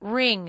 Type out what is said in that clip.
ring.